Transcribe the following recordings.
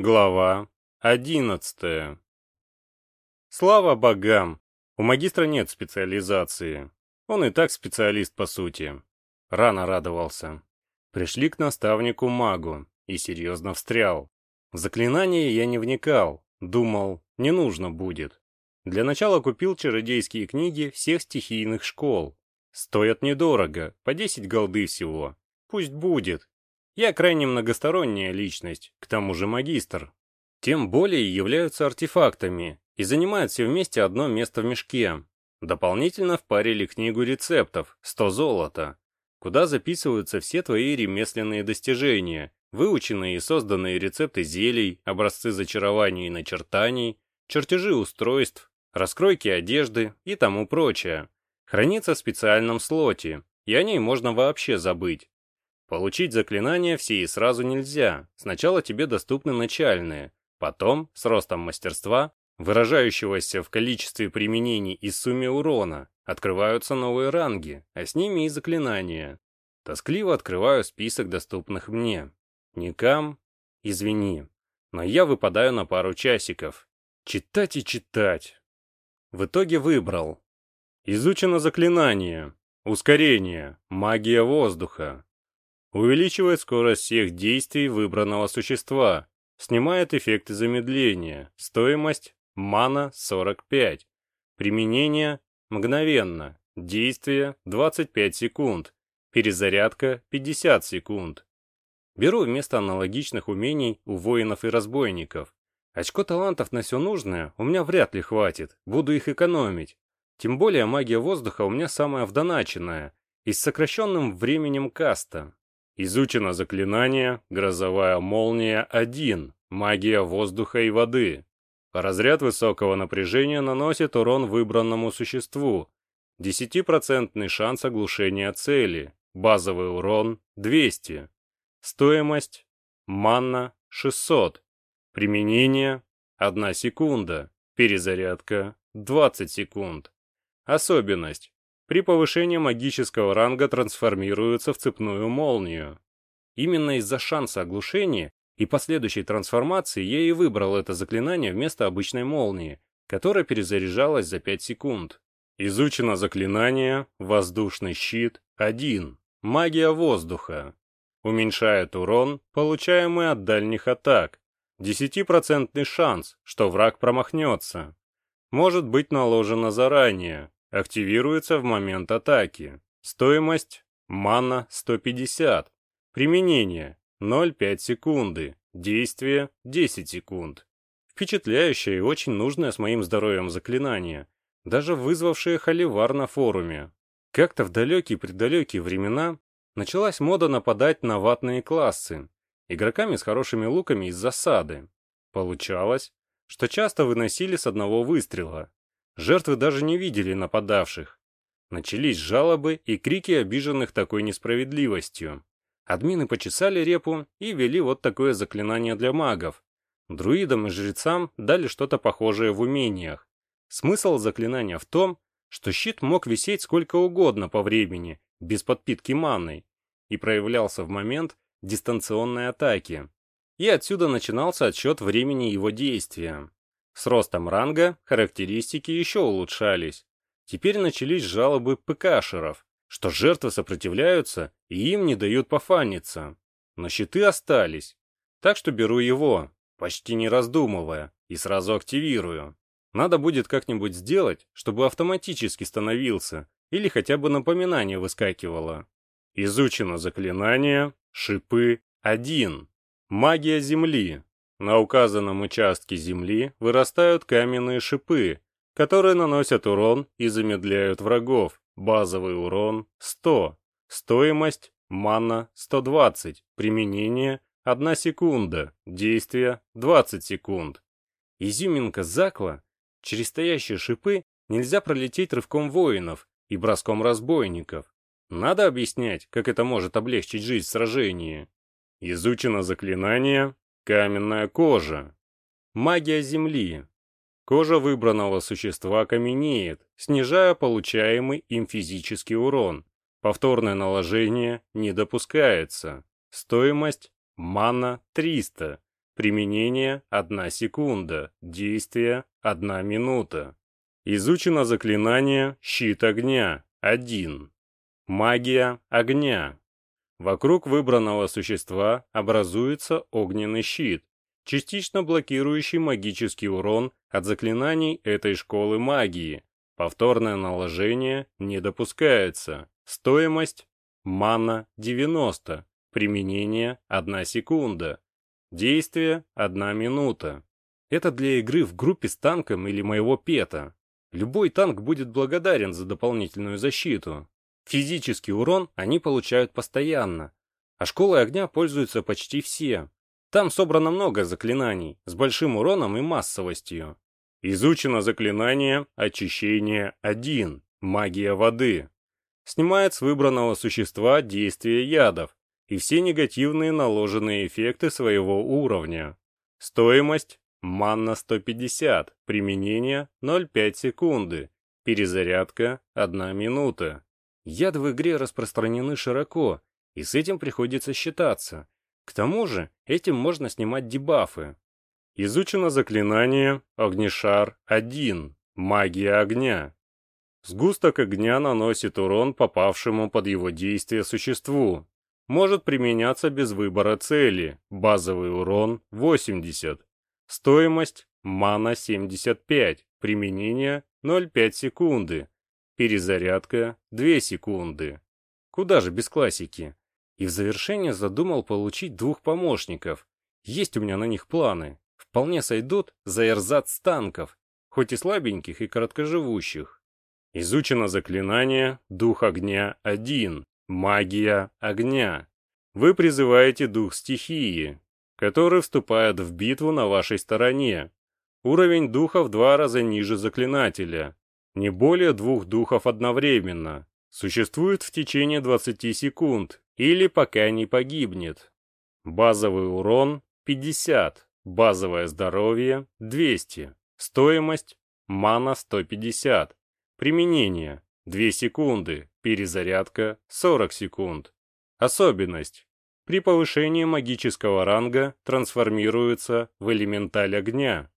Глава одиннадцатая. Слава богам! У магистра нет специализации. Он и так специалист по сути. Рано радовался. Пришли к наставнику-магу и серьезно встрял. В заклинание я не вникал, думал, не нужно будет. Для начала купил чародейские книги всех стихийных школ. Стоят недорого, по 10 голды всего. Пусть будет, я крайне многосторонняя личность, к тому же магистр. Тем более являются артефактами и занимают все вместе одно место в мешке. Дополнительно впарили книгу рецептов «100 золота», куда записываются все твои ремесленные достижения, выученные и созданные рецепты зелий, образцы зачарований и начертаний, чертежи устройств, раскройки одежды и тому прочее. Хранится в специальном слоте, и о ней можно вообще забыть. Получить заклинания все и сразу нельзя. Сначала тебе доступны начальные, потом, с ростом мастерства, выражающегося в количестве применений и сумме урона, открываются новые ранги, а с ними и заклинания. Тоскливо открываю список доступных мне. Никам, извини, но я выпадаю на пару часиков. Читать и читать. В итоге выбрал. Изучено заклинание. Ускорение. Магия воздуха. Увеличивает скорость всех действий выбранного существа. Снимает эффекты замедления. Стоимость мана 45. Применение мгновенно. Действие 25 секунд. Перезарядка 50 секунд. Беру вместо аналогичных умений у воинов и разбойников. Очко талантов на все нужное у меня вряд ли хватит, буду их экономить. Тем более магия воздуха у меня самая вдоначенная и с сокращенным временем каста. Изучено заклинание «Грозовая молния-1», магия воздуха и воды. Разряд высокого напряжения наносит урон выбранному существу. 10% шанс оглушения цели. Базовый урон 200. Стоимость манна 600. Применение 1 секунда. Перезарядка 20 секунд. Особенность. При повышении магического ранга трансформируется в цепную молнию. Именно из-за шанса оглушения и последующей трансформации я и выбрал это заклинание вместо обычной молнии, которая перезаряжалась за 5 секунд. Изучено заклинание «Воздушный щит 1». Магия воздуха. Уменьшает урон, получаемый от дальних атак. 10% шанс, что враг промахнется. Может быть наложено заранее, Активируется в момент атаки. Стоимость мана 150. Применение 0,5 секунды. Действие 10 секунд. Впечатляющее и очень нужное с моим здоровьем заклинание, даже вызвавшее холивар на форуме. Как-то в далекие-предалекие времена началась мода нападать на ватные классы, игроками с хорошими луками из засады. Получалось, что часто выносили с одного выстрела, Жертвы даже не видели нападавших. Начались жалобы и крики обиженных такой несправедливостью. Админы почесали репу и ввели вот такое заклинание для магов. Друидам и жрецам дали что-то похожее в умениях. Смысл заклинания в том, что щит мог висеть сколько угодно по времени, без подпитки манной, и проявлялся в момент дистанционной атаки. И отсюда начинался отсчет времени его действия. С ростом ранга характеристики еще улучшались. Теперь начались жалобы ПКшеров, что жертвы сопротивляются и им не дают пофаниться. Но щиты остались. Так что беру его, почти не раздумывая, и сразу активирую. Надо будет как-нибудь сделать, чтобы автоматически становился, или хотя бы напоминание выскакивало. Изучено заклинание «Шипы 1». Магия Земли. На указанном участке земли вырастают каменные шипы, которые наносят урон и замедляют врагов. Базовый урон 100. Стоимость мана 120. Применение 1 секунда. Действие 20 секунд. Изюминка Закла. Через стоящие шипы нельзя пролететь рывком воинов и броском разбойников. Надо объяснять, как это может облегчить жизнь в сражении. Изучено заклинание Каменная кожа. Магия Земли. Кожа выбранного существа каменеет, снижая получаемый им физический урон. Повторное наложение не допускается. Стоимость – мана 300. Применение – 1 секунда. Действие – 1 минута. Изучено заклинание «Щит огня» – 1. Магия огня. Вокруг выбранного существа образуется огненный щит, частично блокирующий магический урон от заклинаний этой школы магии. Повторное наложение не допускается. Стоимость – мана 90. Применение – 1 секунда. Действие – 1 минута. Это для игры в группе с танком или моего пета. Любой танк будет благодарен за дополнительную защиту. Физический урон они получают постоянно, а школой огня пользуются почти все. Там собрано много заклинаний, с большим уроном и массовостью. Изучено заклинание «Очищение 1. Магия воды». Снимает с выбранного существа действие ядов и все негативные наложенные эффекты своего уровня. Стоимость – манна 150, применение – 0,5 секунды, перезарядка – 1 минута. Яды в игре распространены широко, и с этим приходится считаться. К тому же, этим можно снимать дебафы. Изучено заклинание «Огнешар-1. Магия огня». Сгусток огня наносит урон попавшему под его действие существу. Может применяться без выбора цели. Базовый урон 80. Стоимость мана 75. Применение 0,5 секунды. Перезарядка 2 секунды. Куда же без классики? И в завершение задумал получить двух помощников. Есть у меня на них планы. Вполне сойдут за эрзац танков, хоть и слабеньких и короткоживущих. Изучено заклинание «Дух огня 1», «Магия огня». Вы призываете дух стихии, который вступает в битву на вашей стороне. Уровень духа в два раза ниже заклинателя. Не более двух духов одновременно. Существует в течение 20 секунд или пока не погибнет. Базовый урон 50, базовое здоровье 200, стоимость мана 150, применение 2 секунды, перезарядка 40 секунд. Особенность. При повышении магического ранга трансформируется в элементаль огня.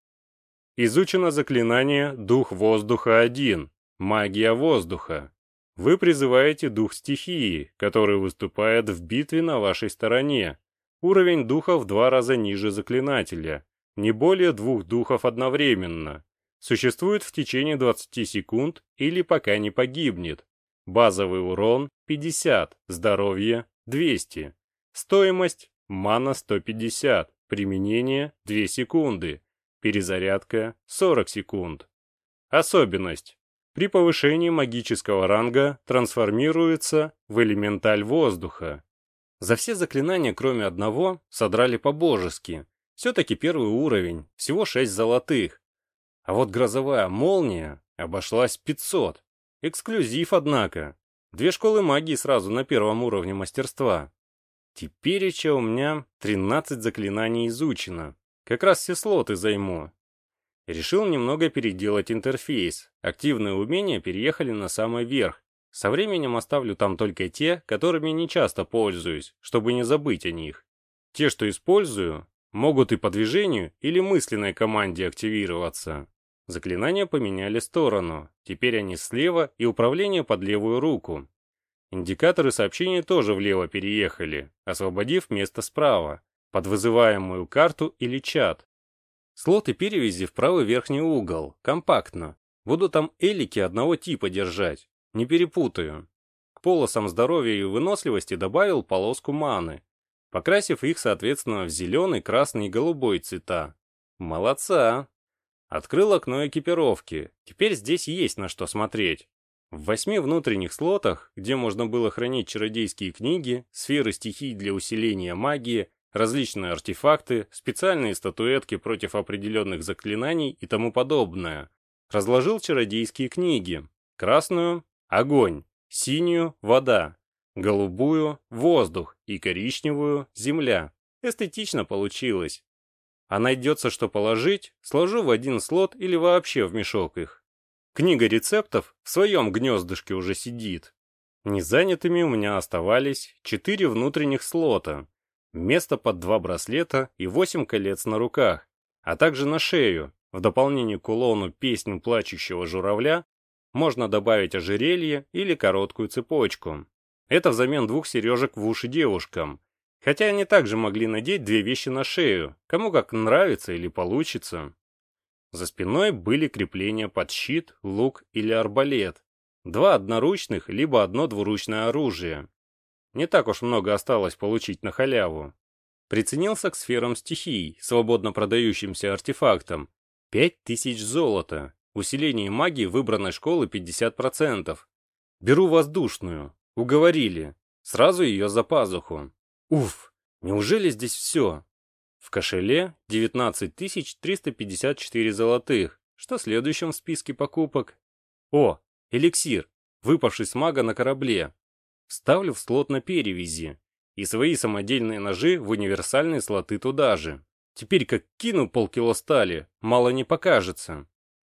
Изучено заклинание «Дух воздуха-1», «Магия воздуха». Вы призываете дух стихии, который выступает в битве на вашей стороне. Уровень духа в два раза ниже заклинателя. Не более двух духов одновременно. Существует в течение 20 секунд или пока не погибнет. Базовый урон 50, здоровье 200. Стоимость мана 150, применение 2 секунды. Перезарядка 40 секунд. Особенность. При повышении магического ранга трансформируется в элементаль воздуха. За все заклинания, кроме одного, содрали по-божески. Все-таки первый уровень, всего 6 золотых. А вот грозовая молния обошлась 500. Эксклюзив, однако. Две школы магии сразу на первом уровне мастерства. Теперь еще у меня 13 заклинаний изучено. Как раз все слоты займу. Решил немного переделать интерфейс. Активные умения переехали на самый верх. Со временем оставлю там только те, которыми не часто пользуюсь, чтобы не забыть о них. Те, что использую, могут и по движению или мысленной команде активироваться. Заклинания поменяли сторону. Теперь они слева и управление под левую руку. Индикаторы сообщения тоже влево переехали, освободив место справа под вызываемую карту или чат. Слоты перевязи в правый верхний угол, компактно. Буду там элики одного типа держать, не перепутаю. К полосам здоровья и выносливости добавил полоску маны, покрасив их соответственно в зеленый, красный и голубой цвета. Молодца! Открыл окно экипировки, теперь здесь есть на что смотреть. В восьми внутренних слотах, где можно было хранить чародейские книги, сферы стихий для усиления магии, различные артефакты, специальные статуэтки против определенных заклинаний и тому подобное. Разложил чародейские книги. Красную – огонь, синюю – вода, голубую – воздух и коричневую – земля. Эстетично получилось. А найдется что положить, сложу в один слот или вообще в мешок их. Книга рецептов в своем гнездышке уже сидит. Незанятыми у меня оставались четыре внутренних слота, Место под два браслета и восемь колец на руках, а также на шею. В дополнение к кулону «Песню плачущего журавля» можно добавить ожерелье или короткую цепочку. Это взамен двух сережек в уши девушкам. Хотя они также могли надеть две вещи на шею, кому как нравится или получится. За спиной были крепления под щит, лук или арбалет. Два одноручных, либо одно двуручное оружие. Не так уж много осталось получить на халяву. Приценился к сферам стихий, свободно продающимся артефактам. Пять тысяч золота. Усиление магии выбранной школы 50%. Беру воздушную. Уговорили. Сразу ее за пазуху. Уф, неужели здесь все? В кошеле 19 354 золотых. Что следующим в списке покупок? О, эликсир, выпавший с мага на корабле. Ставлю в слот на перевязи. И свои самодельные ножи в универсальные слоты туда же. Теперь как кину полкило стали, мало не покажется.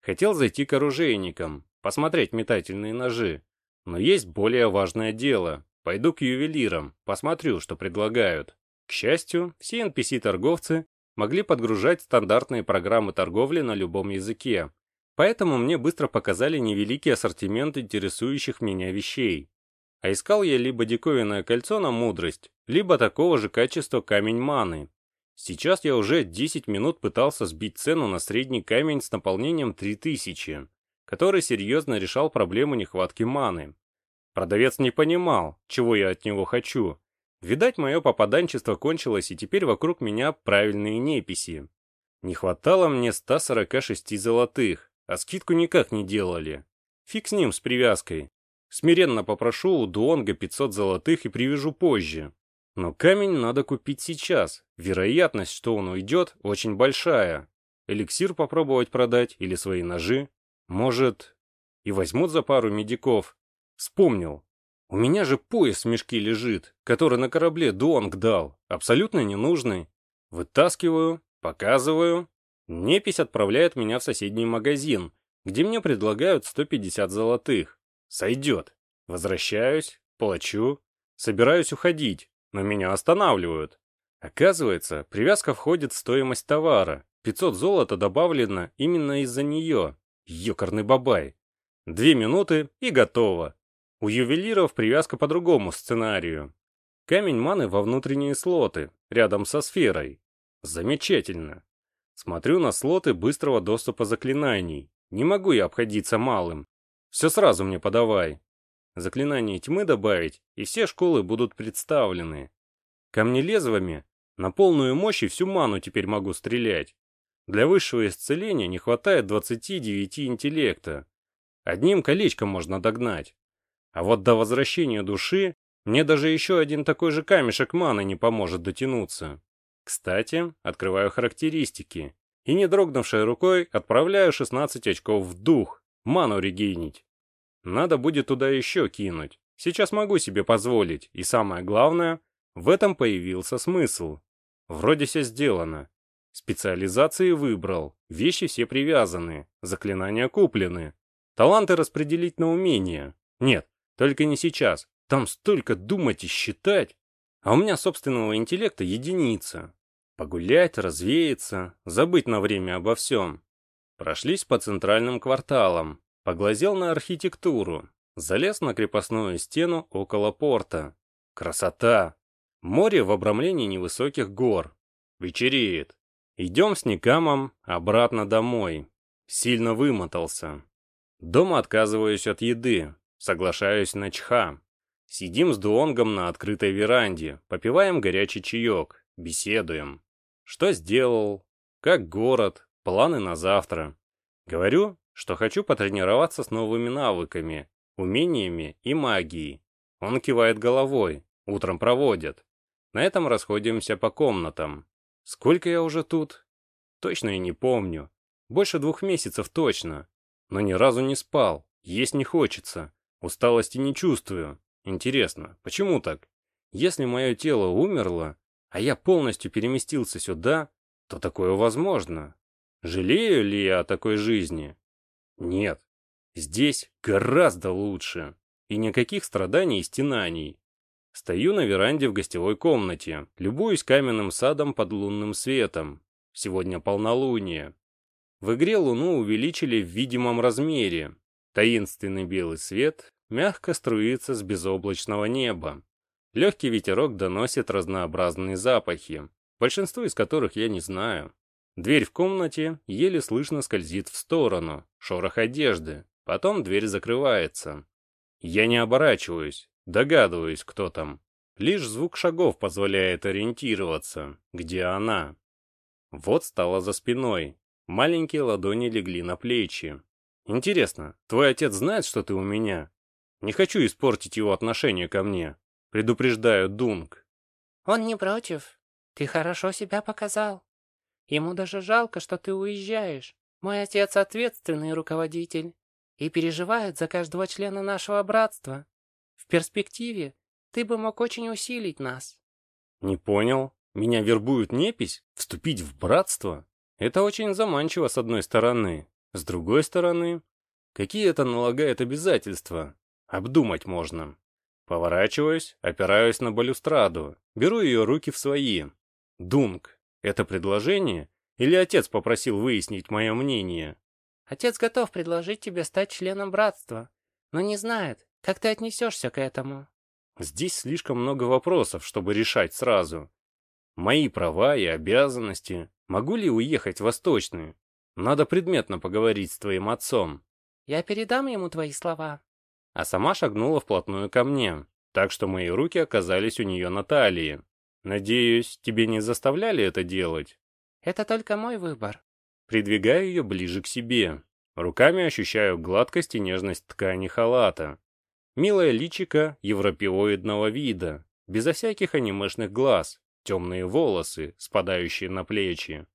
Хотел зайти к оружейникам, посмотреть метательные ножи. Но есть более важное дело. Пойду к ювелирам, посмотрю, что предлагают. К счастью, все NPC-торговцы могли подгружать стандартные программы торговли на любом языке. Поэтому мне быстро показали невеликий ассортимент интересующих меня вещей. А искал я либо диковинное кольцо на мудрость, либо такого же качества камень маны. Сейчас я уже 10 минут пытался сбить цену на средний камень с наполнением 3000, который серьезно решал проблему нехватки маны. Продавец не понимал, чего я от него хочу. Видать, мое попаданчество кончилось, и теперь вокруг меня правильные неписи. Не хватало мне 146 золотых, а скидку никак не делали. Фиг с ним, с привязкой. Смиренно попрошу у Дуонга 500 золотых и привяжу позже. Но камень надо купить сейчас. Вероятность, что он уйдет, очень большая. Эликсир попробовать продать или свои ножи. Может, и возьмут за пару медиков. Вспомнил. У меня же пояс в мешке лежит, который на корабле Дуонг дал. Абсолютно ненужный. Вытаскиваю, показываю. Непись отправляет меня в соседний магазин, где мне предлагают 150 золотых. Сойдет. Возвращаюсь, плачу, собираюсь уходить, но меня останавливают. Оказывается, привязка входит в стоимость товара. 500 золота добавлено именно из-за нее. Ёкарный бабай. Две минуты и готово. У ювелиров привязка по другому сценарию. Камень маны во внутренние слоты, рядом со сферой. Замечательно. Смотрю на слоты быстрого доступа заклинаний. Не могу я обходиться малым. Все сразу мне подавай. Заклинание тьмы добавить, и все школы будут представлены. Камнелезвами на полную мощь и всю ману теперь могу стрелять. Для высшего исцеления не хватает 29 интеллекта. Одним колечком можно догнать. А вот до возвращения души мне даже еще один такой же камешек маны не поможет дотянуться. Кстати, открываю характеристики. И не дрогнувшей рукой отправляю 16 очков в дух. Ману регенить. Надо будет туда еще кинуть. Сейчас могу себе позволить, и самое главное, в этом появился смысл. Вроде все сделано. Специализации выбрал, вещи все привязаны, заклинания куплены. Таланты распределить на умения. Нет, только не сейчас. Там столько думать и считать. А у меня собственного интеллекта единица. Погулять, развеяться, забыть на время обо всем. Прошлись по центральным кварталам, поглазел на архитектуру, залез на крепостную стену около порта. Красота! Море в обрамлении невысоких гор. Вечереет. Идем с Никамом обратно домой. Сильно вымотался. Дома отказываюсь от еды, соглашаюсь на чха. Сидим с Дуонгом на открытой веранде, попиваем горячий чаек, беседуем. Что сделал? Как город? Планы на завтра. Говорю, что хочу потренироваться с новыми навыками, умениями и магией. Он кивает головой, утром проводят. На этом расходимся по комнатам. Сколько я уже тут? Точно я не помню. Больше двух месяцев точно. Но ни разу не спал, есть не хочется. Усталости не чувствую. Интересно, почему так? Если мое тело умерло, а я полностью переместился сюда, то такое возможно. Жалею ли я о такой жизни? Нет. Здесь гораздо лучше. И никаких страданий и стенаний. Стою на веранде в гостевой комнате, любуюсь каменным садом под лунным светом. Сегодня полнолуние. В игре луну увеличили в видимом размере. Таинственный белый свет мягко струится с безоблачного неба. Легкий ветерок доносит разнообразные запахи, большинство из которых я не знаю. Дверь в комнате еле слышно скользит в сторону, шорох одежды, потом дверь закрывается. Я не оборачиваюсь, догадываюсь, кто там. Лишь звук шагов позволяет ориентироваться, где она. Вот стала за спиной, маленькие ладони легли на плечи. Интересно, твой отец знает, что ты у меня? Не хочу испортить его отношение ко мне. Предупреждаю Дунк. Он не против. Ты хорошо себя показал. Ему даже жалко, что ты уезжаешь. Мой отец ответственный руководитель и переживает за каждого члена нашего братства. В перспективе ты бы мог очень усилить нас. Не понял. Меня вербуют непись? Вступить в братство? Это очень заманчиво с одной стороны. С другой стороны, какие это налагает обязательства? Обдумать можно. Поворачиваюсь, опираюсь на балюстраду, беру ее руки в свои. Дунк, это предложение? Или отец попросил выяснить мое мнение? Отец готов предложить тебе стать членом братства, но не знает, как ты отнесешься к этому. Здесь слишком много вопросов, чтобы решать сразу. Мои права и обязанности. Могу ли уехать в Восточную? Надо предметно поговорить с твоим отцом. Я передам ему твои слова а сама шагнула вплотную ко мне, так что мои руки оказались у нее на талии. Надеюсь, тебе не заставляли это делать? Это только мой выбор. Придвигаю ее ближе к себе. Руками ощущаю гладкость и нежность ткани халата. Милая личика европеоидного вида, безо всяких анимешных глаз, темные волосы, спадающие на плечи.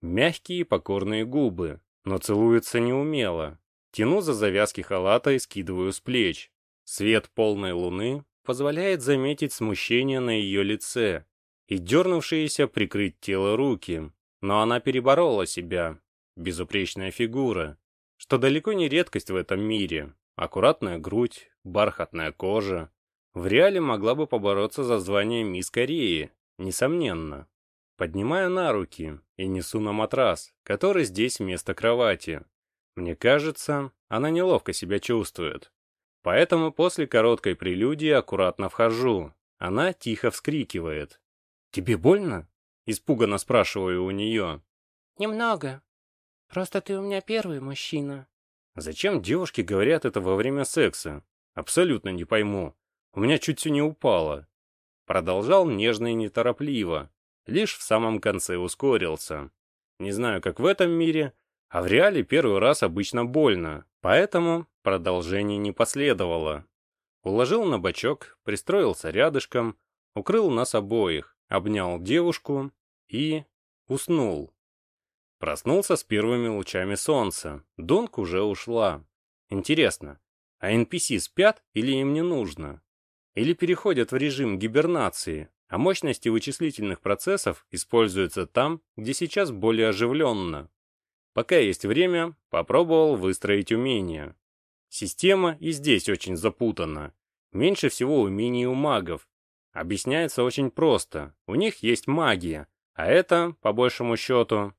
Мягкие покорные губы, но целуются неумело, Тяну за завязки халата и скидываю с плеч. Свет полной луны позволяет заметить смущение на ее лице и дернувшиеся прикрыть тело руки. Но она переборола себя. Безупречная фигура, что далеко не редкость в этом мире. Аккуратная грудь, бархатная кожа. В реале могла бы побороться за звание мисс Кореи, несомненно. Поднимаю на руки и несу на матрас, который здесь вместо кровати. Мне кажется, она неловко себя чувствует. Поэтому после короткой прелюдии аккуратно вхожу. Она тихо вскрикивает. «Тебе больно?» Испуганно спрашиваю у нее. «Немного. Просто ты у меня первый мужчина». Зачем девушки говорят это во время секса? Абсолютно не пойму. У меня чуть все не упало. Продолжал нежно и неторопливо. Лишь в самом конце ускорился. Не знаю, как в этом мире, а в реале первый раз обычно больно, поэтому продолжение не последовало. Уложил на бочок, пристроился рядышком, укрыл нас обоих, обнял девушку и... уснул. Проснулся с первыми лучами солнца. Донк уже ушла. Интересно, а NPC спят или им не нужно? Или переходят в режим гибернации, а мощности вычислительных процессов используются там, где сейчас более оживленно? Пока есть время, попробовал выстроить умения. Система и здесь очень запутана. Меньше всего умений у магов. Объясняется очень просто. У них есть магия, а это, по большему счету,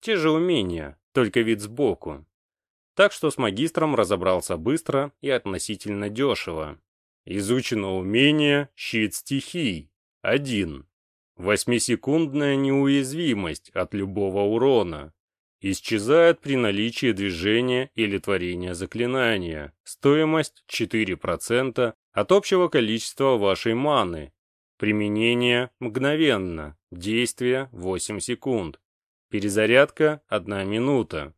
те же умения, только вид сбоку. Так что с магистром разобрался быстро и относительно дешево. Изучено умение «Щит стихий» — один. Восьмисекундная неуязвимость от любого урона исчезает при наличии движения или творения заклинания. Стоимость 4% от общего количества вашей маны. Применение мгновенно. Действие 8 секунд. Перезарядка 1 минута.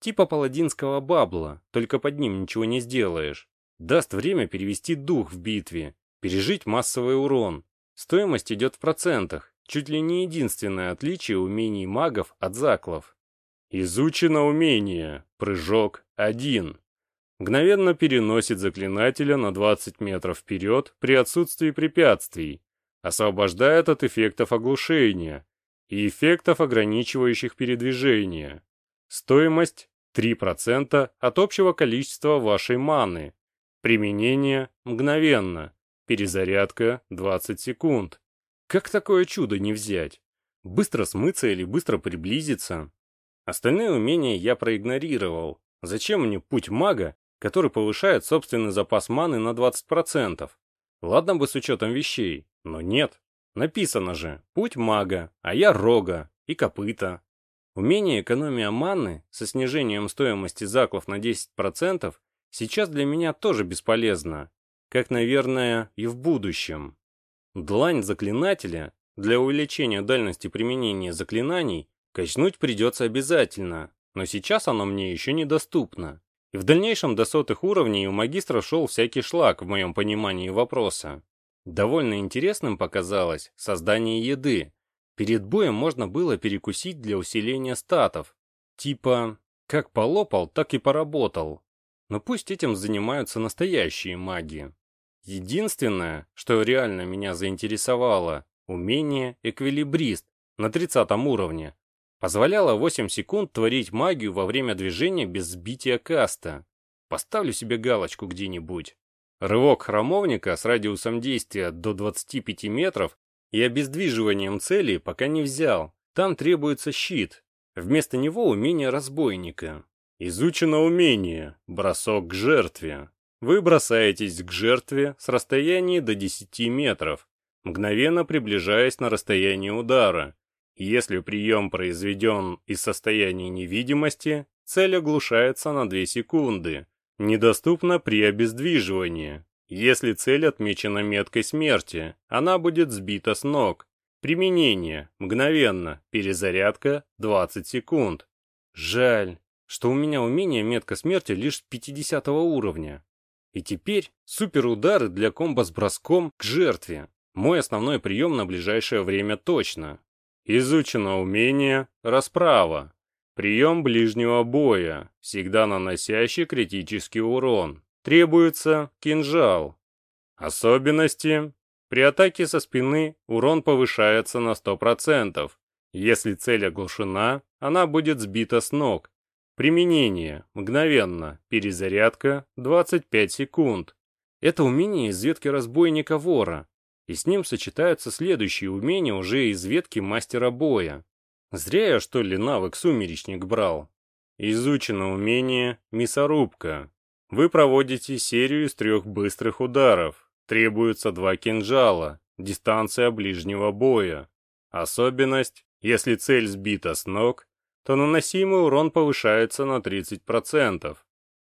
Типа паладинского бабла, только под ним ничего не сделаешь. Даст время перевести дух в битве, пережить массовый урон. Стоимость идет в процентах, чуть ли не единственное отличие умений магов от заклов. Изучено умение. Прыжок 1. Мгновенно переносит заклинателя на 20 метров вперед при отсутствии препятствий. Освобождает от эффектов оглушения и эффектов, ограничивающих передвижение. Стоимость 3% от общего количества вашей маны. Применение мгновенно. перезарядка 20 секунд. Как такое чудо не взять? Быстро смыться или быстро приблизиться? Остальные умения я проигнорировал. Зачем мне путь мага, который повышает собственный запас маны на 20%? Ладно бы с учетом вещей, но нет. Написано же, путь мага, а я рога и копыта. Умение экономия маны со снижением стоимости заклов на 10% сейчас для меня тоже бесполезно, как, наверное, и в будущем. Длань заклинателя для увеличения дальности применения заклинаний качнуть придется обязательно, но сейчас оно мне еще недоступно. И в дальнейшем до сотых уровней у магистра шел всякий шлак в моем понимании вопроса. Довольно интересным показалось создание еды, Перед боем можно было перекусить для усиления статов. Типа, как полопал, так и поработал. Но пусть этим занимаются настоящие маги. Единственное, что реально меня заинтересовало, умение эквилибрист на 30 уровне. Позволяло 8 секунд творить магию во время движения без сбития каста. Поставлю себе галочку где-нибудь. Рывок храмовника с радиусом действия до 25 метров и обездвиживанием цели пока не взял. Там требуется щит. Вместо него умение разбойника. Изучено умение «Бросок к жертве». Вы бросаетесь к жертве с расстояния до 10 метров, мгновенно приближаясь на расстояние удара. Если прием произведен из состояния невидимости, цель оглушается на 2 секунды. Недоступно при обездвиживании. Если цель отмечена меткой смерти, она будет сбита с ног. Применение. Мгновенно. Перезарядка. 20 секунд. Жаль, что у меня умение метка смерти лишь 50 уровня. И теперь суперудары для комбо с броском к жертве. Мой основной прием на ближайшее время точно. Изучено умение «Расправа». Прием ближнего боя, всегда наносящий критический урон. Требуется кинжал. Особенности. При атаке со спины урон повышается на 100%. Если цель оглушена, она будет сбита с ног. Применение. Мгновенно. Перезарядка. 25 секунд. Это умение из ветки разбойника-вора. И с ним сочетаются следующие умения уже из ветки мастера боя. Зря я, что ли, навык сумеречник брал. Изучено умение «Мясорубка». Вы проводите серию из трех быстрых ударов. Требуется два кинжала, дистанция ближнего боя. Особенность, если цель сбита с ног, то наносимый урон повышается на 30%.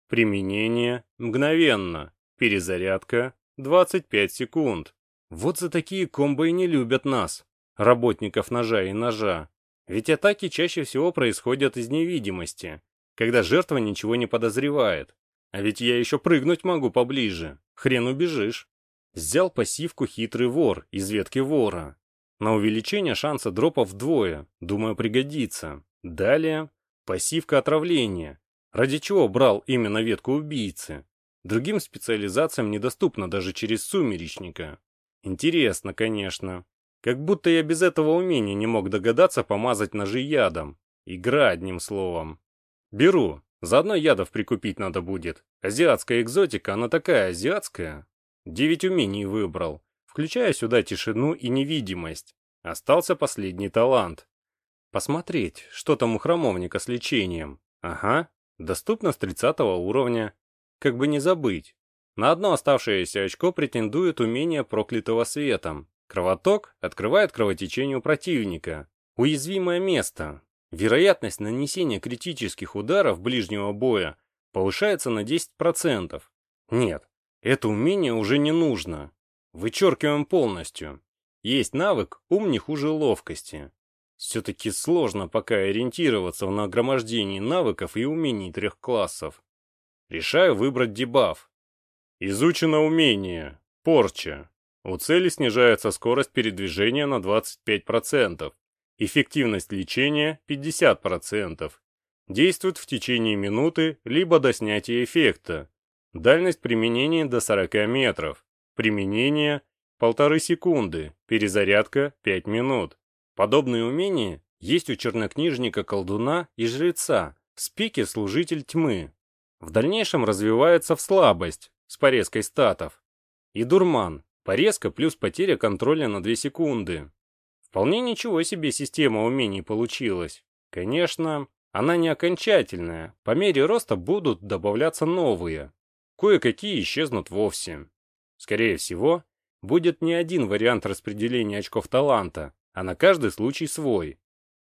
Применение мгновенно, перезарядка 25 секунд. Вот за такие комбо и не любят нас, работников ножа и ножа. Ведь атаки чаще всего происходят из невидимости, когда жертва ничего не подозревает. А ведь я еще прыгнуть могу поближе. Хрен убежишь. Взял пассивку хитрый вор из ветки вора. На увеличение шанса дропа вдвое. Думаю, пригодится. Далее пассивка отравления. Ради чего брал именно ветку убийцы? Другим специализациям недоступно даже через сумеречника. Интересно, конечно. Как будто я без этого умения не мог догадаться помазать ножи ядом. Игра, одним словом. Беру. Заодно ядов прикупить надо будет. Азиатская экзотика, она такая азиатская. Девять умений выбрал, включая сюда тишину и невидимость. Остался последний талант. Посмотреть, что там у храмовника с лечением. Ага, доступно с 30 уровня. Как бы не забыть. На одно оставшееся очко претендует умение проклятого светом. Кровоток открывает кровотечение у противника. Уязвимое место. Вероятность нанесения критических ударов ближнего боя повышается на 10%. Нет, это умение уже не нужно. Вычеркиваем полностью. Есть навык «Ум не хуже ловкости». Все-таки сложно пока ориентироваться в нагромождении навыков и умений трех классов. Решаю выбрать дебаф. Изучено умение. Порча. У цели снижается скорость передвижения на 25%. Эффективность лечения 50%. Действует в течение минуты, либо до снятия эффекта. Дальность применения до 40 метров. Применение полторы секунды, перезарядка 5 минут. Подобные умения есть у чернокнижника, колдуна и жреца, в спике служитель тьмы. В дальнейшем развивается в слабость, с порезкой статов. И дурман, Порезка плюс потеря контроля на 2 секунды. Вполне ничего себе система умений получилась. Конечно, она не окончательная. По мере роста будут добавляться новые. Кое-какие исчезнут вовсе. Скорее всего, будет не один вариант распределения очков таланта, а на каждый случай свой.